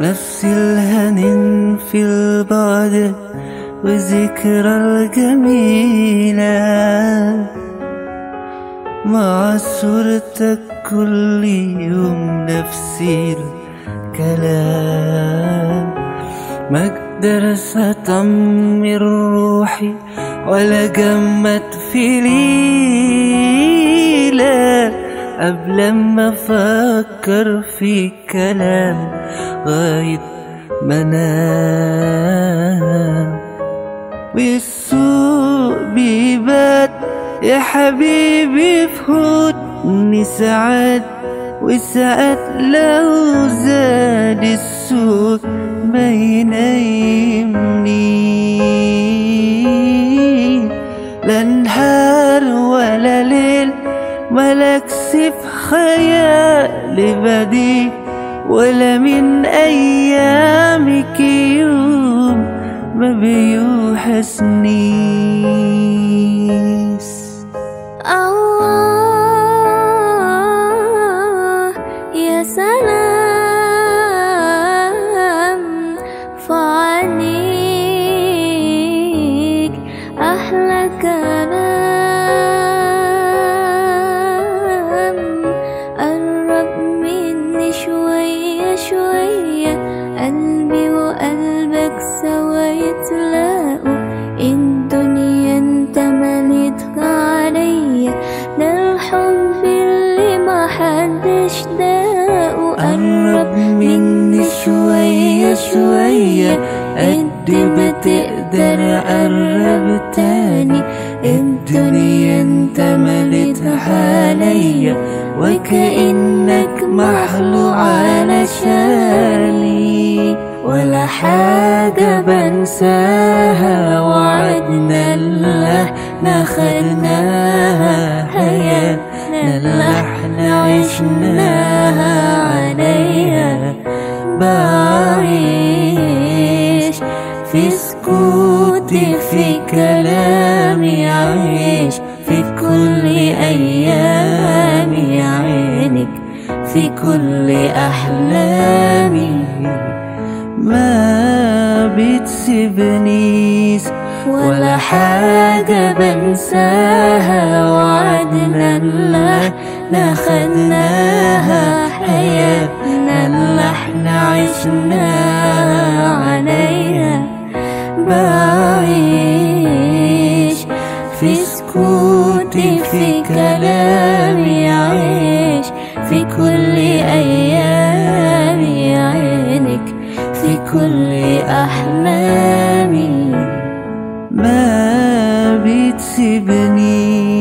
نفس الهن في البعد وذكرى الجميلة. مع صورتك كل يوم نفس الكلام. ما أقدرش أطمن روحي ولا جمد في ليلة. قبل ما أفكر في كلام غايب منام. والسوق بيبات يا حبيبي في هدني ساعات وساعات لو زاد السوق ما ملكش في خيالي بديل ولا من أيامك يوم ما بيوحشنيش قرب مني شوية شوية قد ما تقدر قرب تاني. الدنيا أنت مليتها عليا وكأنك مخلوق علشاني ولا حاجة بنساها وعدنا اللي إحنا خدناها. حياتنا اللي إحنا عشناها. عليها بعيش في سكوتي في كلامي عيش في كل أيامي عينك في كل أحلامي ما بتسيبنيش ولا حاجة بنساها وعدنا اللي إحنا خدناها عشنا عليها. بعيش في سكوتي في كلامي عيش في كل أيامي عينك في كل أحلامي. ما بتسيبني.